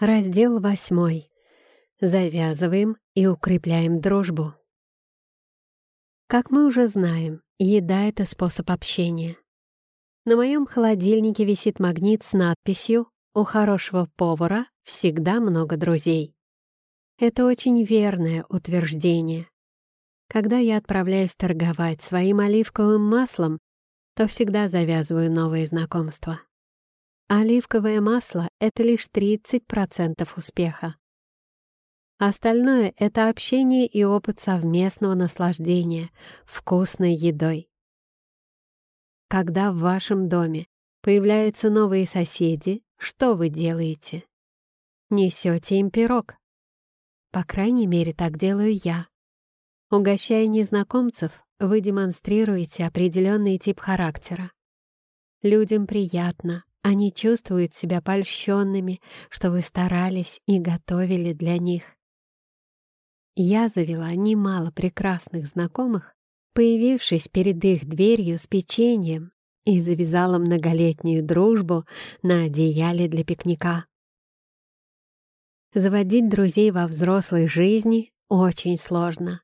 Раздел восьмой. Завязываем и укрепляем дружбу. Как мы уже знаем, еда — это способ общения. На моем холодильнике висит магнит с надписью «У хорошего повара всегда много друзей». Это очень верное утверждение. Когда я отправляюсь торговать своим оливковым маслом, то всегда завязываю новые знакомства. Оливковое масло — это лишь 30% успеха. Остальное — это общение и опыт совместного наслаждения вкусной едой. Когда в вашем доме появляются новые соседи, что вы делаете? Несете им пирог. По крайней мере, так делаю я. Угощая незнакомцев, вы демонстрируете определенный тип характера. Людям приятно, они чувствуют себя польщенными, что вы старались и готовили для них. Я завела немало прекрасных знакомых, появившись перед их дверью с печеньем и завязала многолетнюю дружбу на одеяле для пикника. Заводить друзей во взрослой жизни очень сложно.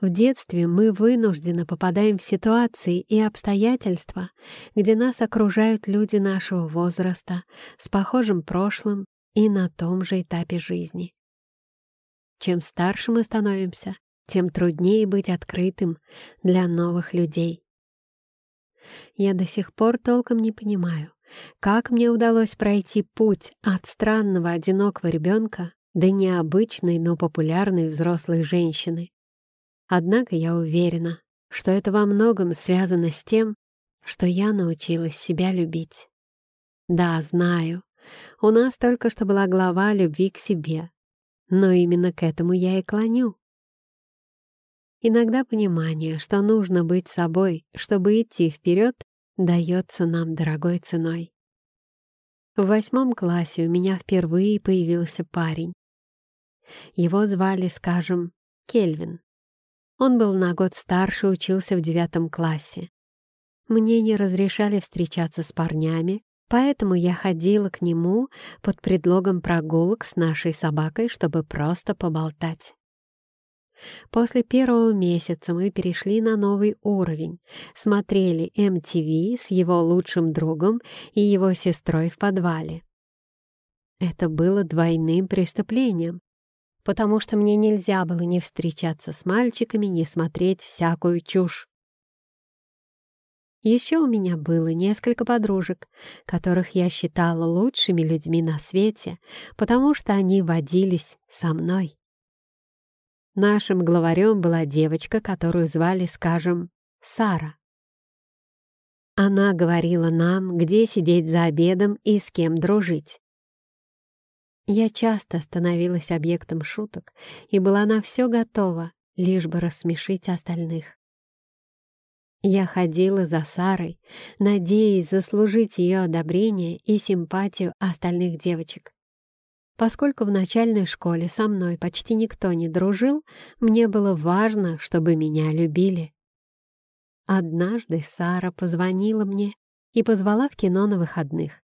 В детстве мы вынужденно попадаем в ситуации и обстоятельства, где нас окружают люди нашего возраста с похожим прошлым и на том же этапе жизни. Чем старше мы становимся, тем труднее быть открытым для новых людей. Я до сих пор толком не понимаю, как мне удалось пройти путь от странного одинокого ребенка до необычной, но популярной взрослой женщины. Однако я уверена, что это во многом связано с тем, что я научилась себя любить. Да, знаю, у нас только что была глава любви к себе, но именно к этому я и клоню. Иногда понимание, что нужно быть собой, чтобы идти вперед, дается нам дорогой ценой. В восьмом классе у меня впервые появился парень. Его звали, скажем, Кельвин. Он был на год старше, учился в девятом классе. Мне не разрешали встречаться с парнями, поэтому я ходила к нему под предлогом прогулок с нашей собакой, чтобы просто поболтать. После первого месяца мы перешли на новый уровень, смотрели MTV с его лучшим другом и его сестрой в подвале. Это было двойным преступлением, потому что мне нельзя было не встречаться с мальчиками, не смотреть всякую чушь. Еще у меня было несколько подружек, которых я считала лучшими людьми на свете, потому что они водились со мной. Нашим главарем была девочка, которую звали, скажем, Сара. Она говорила нам, где сидеть за обедом и с кем дружить. Я часто становилась объектом шуток и была на все готова, лишь бы рассмешить остальных. Я ходила за Сарой, надеясь заслужить ее одобрение и симпатию остальных девочек. Поскольку в начальной школе со мной почти никто не дружил, мне было важно, чтобы меня любили. Однажды Сара позвонила мне и позвала в кино на выходных.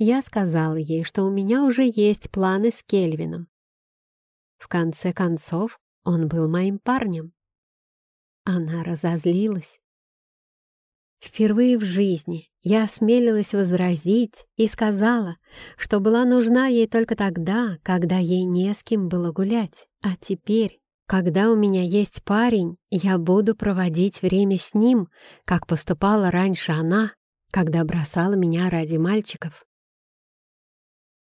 Я сказала ей, что у меня уже есть планы с Кельвином. В конце концов, он был моим парнем. Она разозлилась. Впервые в жизни я осмелилась возразить и сказала, что была нужна ей только тогда, когда ей не с кем было гулять. А теперь, когда у меня есть парень, я буду проводить время с ним, как поступала раньше она, когда бросала меня ради мальчиков.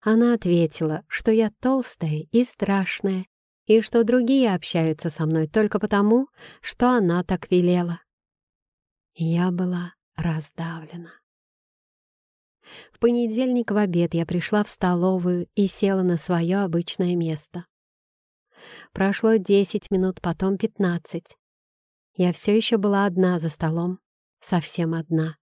Она ответила, что я толстая и страшная, и что другие общаются со мной только потому, что она так велела. Я была раздавлена. В понедельник в обед я пришла в столовую и села на свое обычное место. Прошло десять минут, потом пятнадцать. Я все еще была одна за столом, совсем одна.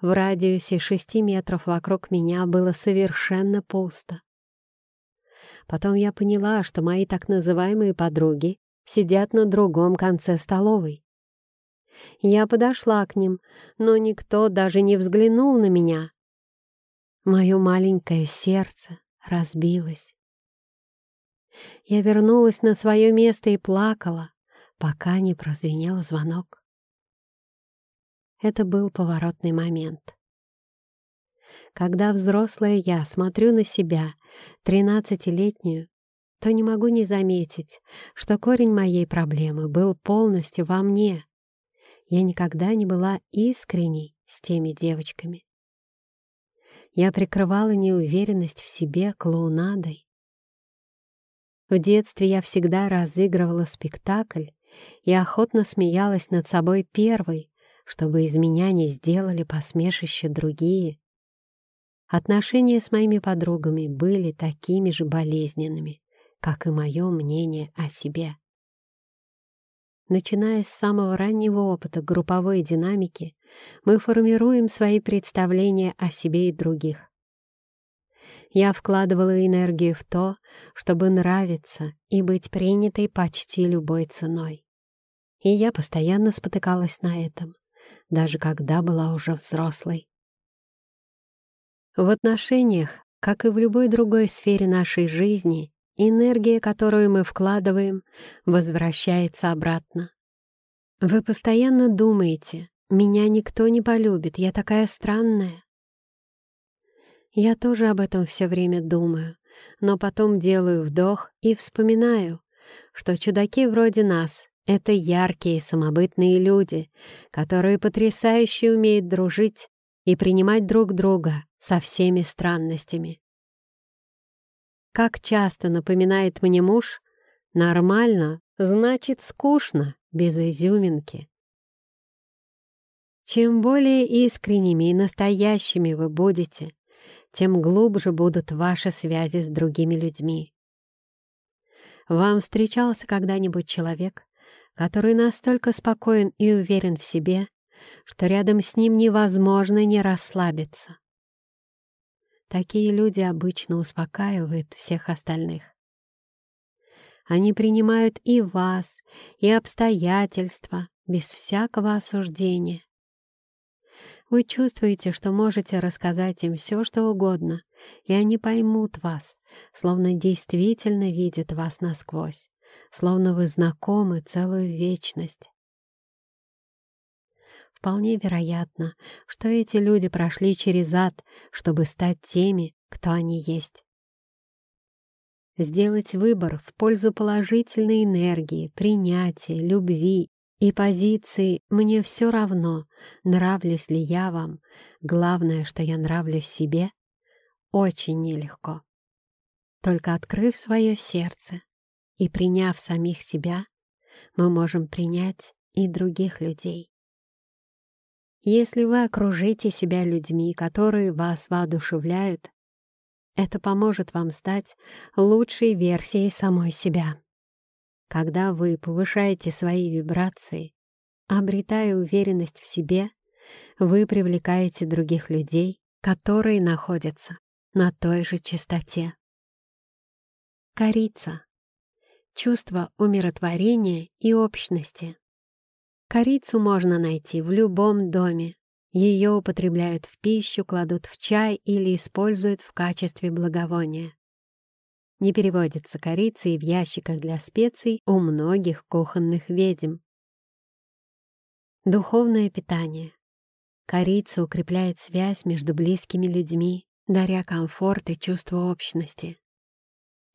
В радиусе шести метров вокруг меня было совершенно пусто. Потом я поняла, что мои так называемые подруги сидят на другом конце столовой. Я подошла к ним, но никто даже не взглянул на меня. Мое маленькое сердце разбилось. Я вернулась на свое место и плакала, пока не прозвенел звонок. Это был поворотный момент. Когда взрослая я смотрю на себя, тринадцатилетнюю, то не могу не заметить, что корень моей проблемы был полностью во мне. Я никогда не была искренней с теми девочками. Я прикрывала неуверенность в себе клоунадой. В детстве я всегда разыгрывала спектакль и охотно смеялась над собой первой, чтобы из меня не сделали посмешище другие. Отношения с моими подругами были такими же болезненными, как и мое мнение о себе. Начиная с самого раннего опыта групповой динамики, мы формируем свои представления о себе и других. Я вкладывала энергию в то, чтобы нравиться и быть принятой почти любой ценой. И я постоянно спотыкалась на этом, даже когда была уже взрослой. В отношениях, как и в любой другой сфере нашей жизни, энергия, которую мы вкладываем, возвращается обратно. Вы постоянно думаете, меня никто не полюбит, я такая странная. Я тоже об этом все время думаю, но потом делаю вдох и вспоминаю, что чудаки вроде нас — это яркие самобытные люди, которые потрясающе умеют дружить и принимать друг друга, со всеми странностями. Как часто напоминает мне муж, нормально значит скучно, без изюминки. Чем более искренними и настоящими вы будете, тем глубже будут ваши связи с другими людьми. Вам встречался когда-нибудь человек, который настолько спокоен и уверен в себе, что рядом с ним невозможно не расслабиться? Такие люди обычно успокаивают всех остальных. Они принимают и вас, и обстоятельства без всякого осуждения. Вы чувствуете, что можете рассказать им все, что угодно, и они поймут вас, словно действительно видят вас насквозь, словно вы знакомы целую вечность. Вполне вероятно, что эти люди прошли через ад, чтобы стать теми, кто они есть. Сделать выбор в пользу положительной энергии, принятия, любви и позиции «мне все равно, нравлюсь ли я вам, главное, что я нравлюсь себе» очень нелегко. Только открыв свое сердце и приняв самих себя, мы можем принять и других людей. Если вы окружите себя людьми, которые вас воодушевляют, это поможет вам стать лучшей версией самой себя. Когда вы повышаете свои вибрации, обретая уверенность в себе, вы привлекаете других людей, которые находятся на той же частоте. Корица. Чувство умиротворения и общности. Корицу можно найти в любом доме. Ее употребляют в пищу, кладут в чай или используют в качестве благовония. Не переводится корица и в ящиках для специй у многих кухонных ведьм. Духовное питание. Корица укрепляет связь между близкими людьми, даря комфорт и чувство общности.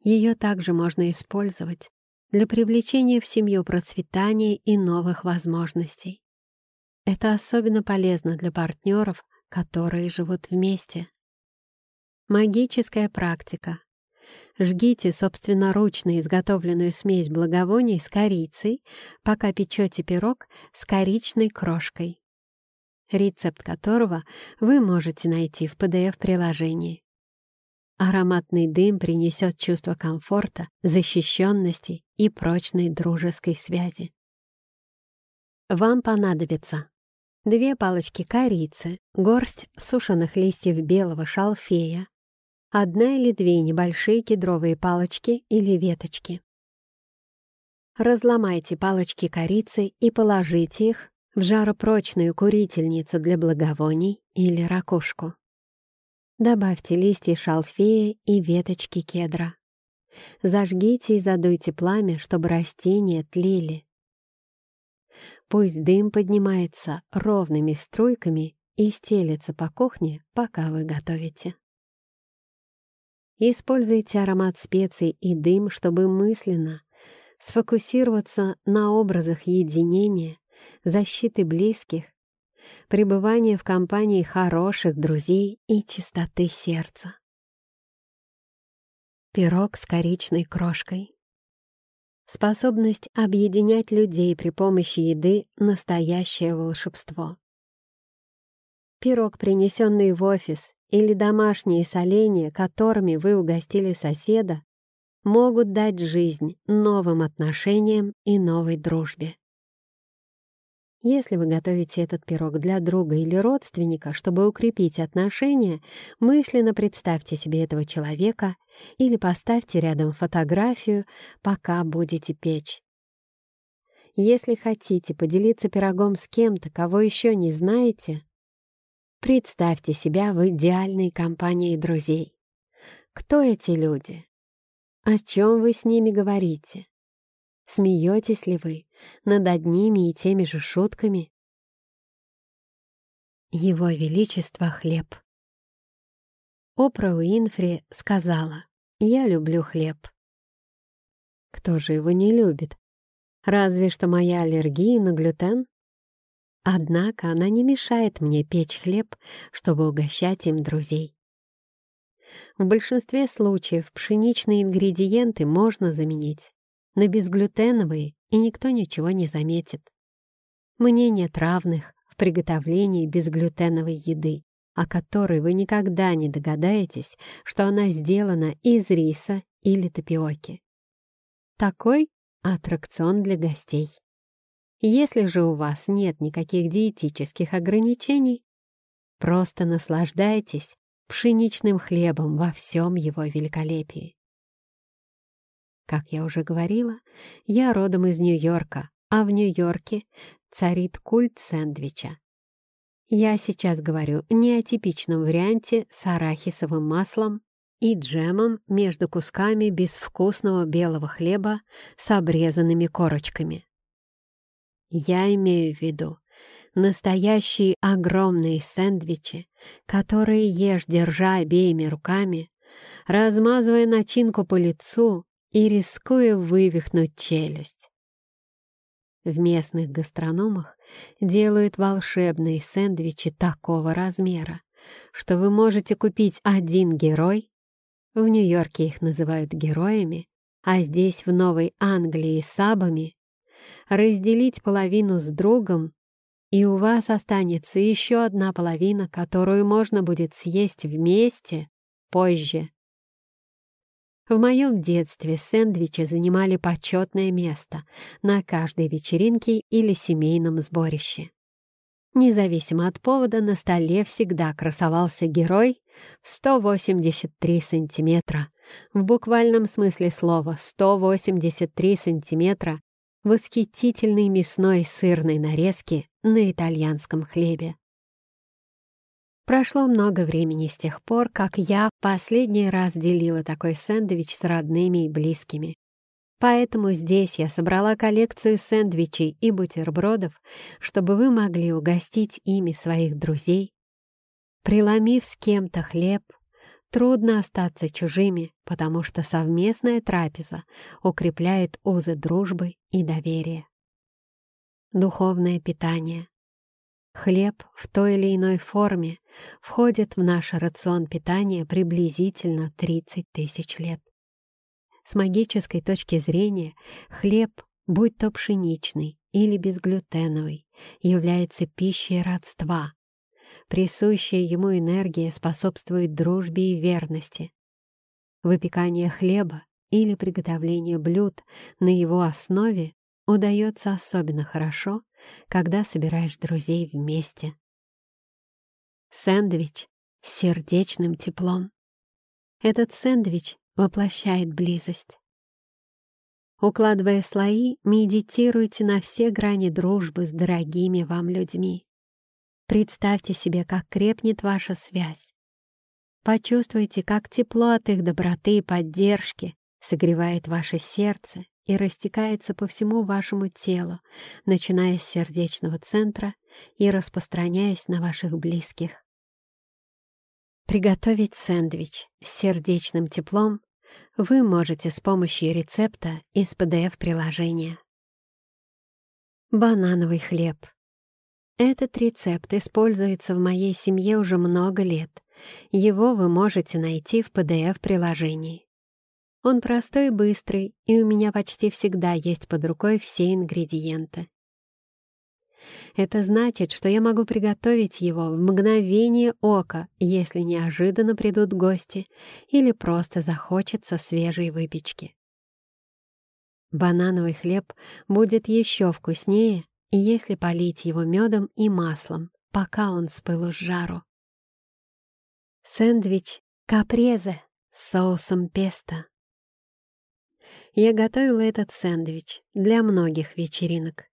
Ее также можно использовать для привлечения в семью процветания и новых возможностей. Это особенно полезно для партнеров, которые живут вместе. Магическая практика. Жгите собственноручно изготовленную смесь благовоний с корицей, пока печете пирог с коричной крошкой, рецепт которого вы можете найти в PDF-приложении. Ароматный дым принесет чувство комфорта, защищенности и прочной дружеской связи. Вам понадобится две палочки корицы, горсть сушеных листьев белого шалфея, одна или две небольшие кедровые палочки или веточки. Разломайте палочки корицы и положите их в жаропрочную курительницу для благовоний или ракушку. Добавьте листья шалфея и веточки кедра. Зажгите и задуйте пламя, чтобы растения тлели. Пусть дым поднимается ровными струйками и стелется по кухне, пока вы готовите. Используйте аромат специй и дым, чтобы мысленно сфокусироваться на образах единения, защиты близких, пребывания в компании хороших друзей и чистоты сердца. Пирог с коричной крошкой. Способность объединять людей при помощи еды — настоящее волшебство. Пирог, принесенный в офис, или домашние соленья, которыми вы угостили соседа, могут дать жизнь новым отношениям и новой дружбе. Если вы готовите этот пирог для друга или родственника, чтобы укрепить отношения, мысленно представьте себе этого человека или поставьте рядом фотографию, пока будете печь. Если хотите поделиться пирогом с кем-то, кого еще не знаете, представьте себя в идеальной компании друзей. Кто эти люди? О чем вы с ними говорите? Смеетесь ли вы над одними и теми же шутками? Его Величество хлеб. Опра Уинфри сказала, «Я люблю хлеб». Кто же его не любит? Разве что моя аллергия на глютен? Однако она не мешает мне печь хлеб, чтобы угощать им друзей. В большинстве случаев пшеничные ингредиенты можно заменить на безглютеновые, и никто ничего не заметит. Мне нет равных в приготовлении безглютеновой еды, о которой вы никогда не догадаетесь, что она сделана из риса или тапиоки. Такой аттракцион для гостей. Если же у вас нет никаких диетических ограничений, просто наслаждайтесь пшеничным хлебом во всем его великолепии. Как я уже говорила, я родом из Нью-Йорка, а в Нью-Йорке царит культ сэндвича. Я сейчас говорю не о типичном варианте с арахисовым маслом и джемом между кусками безвкусного белого хлеба с обрезанными корочками. Я имею в виду настоящие огромные сэндвичи, которые ешь, держа обеими руками, размазывая начинку по лицу и рискуя вывихнуть челюсть. В местных гастрономах делают волшебные сэндвичи такого размера, что вы можете купить один герой, в Нью-Йорке их называют героями, а здесь, в Новой Англии, сабами, разделить половину с другом, и у вас останется еще одна половина, которую можно будет съесть вместе позже. В моем детстве сэндвичи занимали почетное место на каждой вечеринке или семейном сборище. Независимо от повода, на столе всегда красовался герой в 183 сантиметра. В буквальном смысле слова 183 сантиметра восхитительной мясной сырной нарезки на итальянском хлебе. Прошло много времени с тех пор, как я последний раз делила такой сэндвич с родными и близкими. Поэтому здесь я собрала коллекцию сэндвичей и бутербродов, чтобы вы могли угостить ими своих друзей. Преломив с кем-то хлеб, трудно остаться чужими, потому что совместная трапеза укрепляет узы дружбы и доверия. Духовное питание. Хлеб в той или иной форме входит в наш рацион питания приблизительно 30 тысяч лет. С магической точки зрения хлеб, будь то пшеничный или безглютеновый, является пищей родства. Присущая ему энергия способствует дружбе и верности. Выпекание хлеба или приготовление блюд на его основе удается особенно хорошо, когда собираешь друзей вместе. Сэндвич с сердечным теплом. Этот сэндвич воплощает близость. Укладывая слои, медитируйте на все грани дружбы с дорогими вам людьми. Представьте себе, как крепнет ваша связь. Почувствуйте, как тепло от их доброты и поддержки согревает ваше сердце и растекается по всему вашему телу, начиная с сердечного центра и распространяясь на ваших близких. Приготовить сэндвич с сердечным теплом вы можете с помощью рецепта из PDF-приложения. Банановый хлеб. Этот рецепт используется в моей семье уже много лет. Его вы можете найти в PDF-приложении. Он простой и быстрый, и у меня почти всегда есть под рукой все ингредиенты. Это значит, что я могу приготовить его в мгновение ока, если неожиданно придут гости или просто захочется свежей выпечки. Банановый хлеб будет еще вкуснее, если полить его медом и маслом, пока он с пылу с жару. Сэндвич капрезе с соусом песто. Я готовила этот сэндвич для многих вечеринок.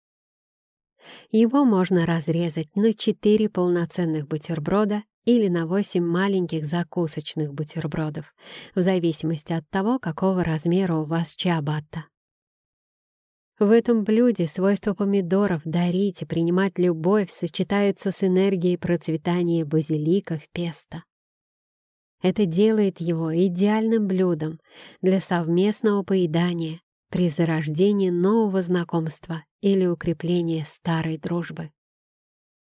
Его можно разрезать на 4 полноценных бутерброда или на 8 маленьких закусочных бутербродов, в зависимости от того, какого размера у вас чиабатта. В этом блюде свойства помидоров дарить и принимать любовь сочетаются с энергией процветания базилика в песто. Это делает его идеальным блюдом для совместного поедания при зарождении нового знакомства или укреплении старой дружбы.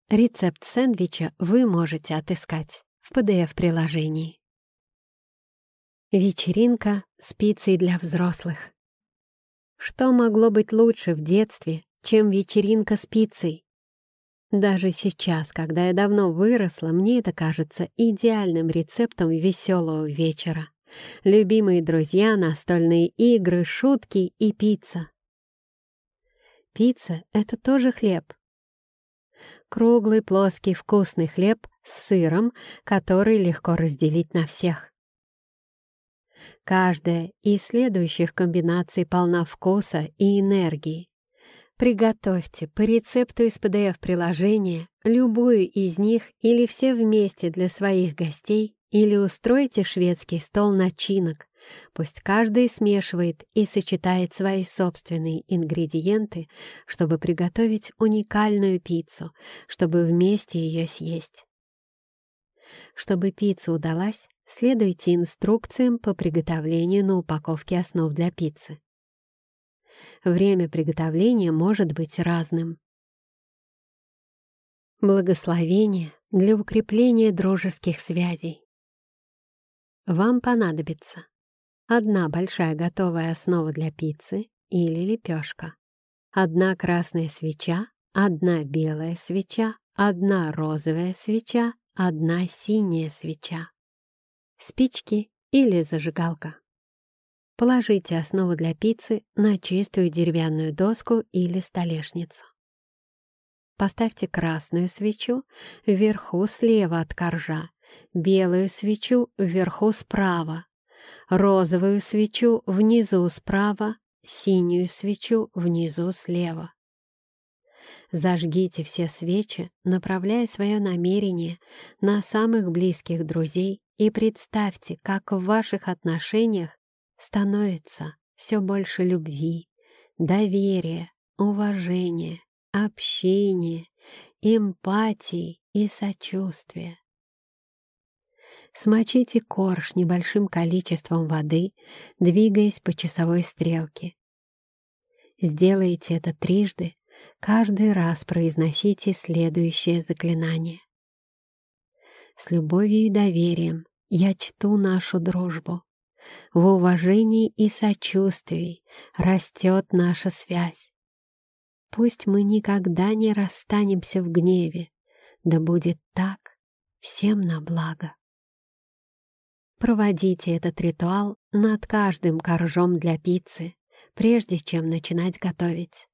Рецепт сэндвича вы можете отыскать в PDF-приложении. Вечеринка с пиццей для взрослых. Что могло быть лучше в детстве, чем вечеринка с пиццей? Даже сейчас, когда я давно выросла, мне это кажется идеальным рецептом веселого вечера. Любимые друзья, настольные игры, шутки и пицца. Пицца — это тоже хлеб. Круглый, плоский, вкусный хлеб с сыром, который легко разделить на всех. Каждая из следующих комбинаций полна вкуса и энергии. Приготовьте по рецепту из PDF-приложения любую из них или все вместе для своих гостей или устройте шведский стол начинок. Пусть каждый смешивает и сочетает свои собственные ингредиенты, чтобы приготовить уникальную пиццу, чтобы вместе ее съесть. Чтобы пицца удалась, следуйте инструкциям по приготовлению на упаковке основ для пиццы. Время приготовления может быть разным. Благословение для укрепления дружеских связей. Вам понадобится одна большая готовая основа для пиццы или лепешка, одна красная свеча, одна белая свеча, одна розовая свеча, одна синяя свеча, спички или зажигалка. Положите основу для пиццы на чистую деревянную доску или столешницу. Поставьте красную свечу вверху слева от коржа, белую свечу вверху справа, розовую свечу внизу справа, синюю свечу внизу слева. Зажгите все свечи, направляя свое намерение на самых близких друзей и представьте, как в ваших отношениях становится все больше любви, доверия, уважения, общения, эмпатии и сочувствия. Смочите корж небольшим количеством воды, двигаясь по часовой стрелке. Сделайте это трижды, каждый раз произносите следующее заклинание. С любовью и доверием я чту нашу дружбу в уважении и сочувствии растет наша связь. Пусть мы никогда не расстанемся в гневе, да будет так всем на благо. Проводите этот ритуал над каждым коржом для пиццы, прежде чем начинать готовить.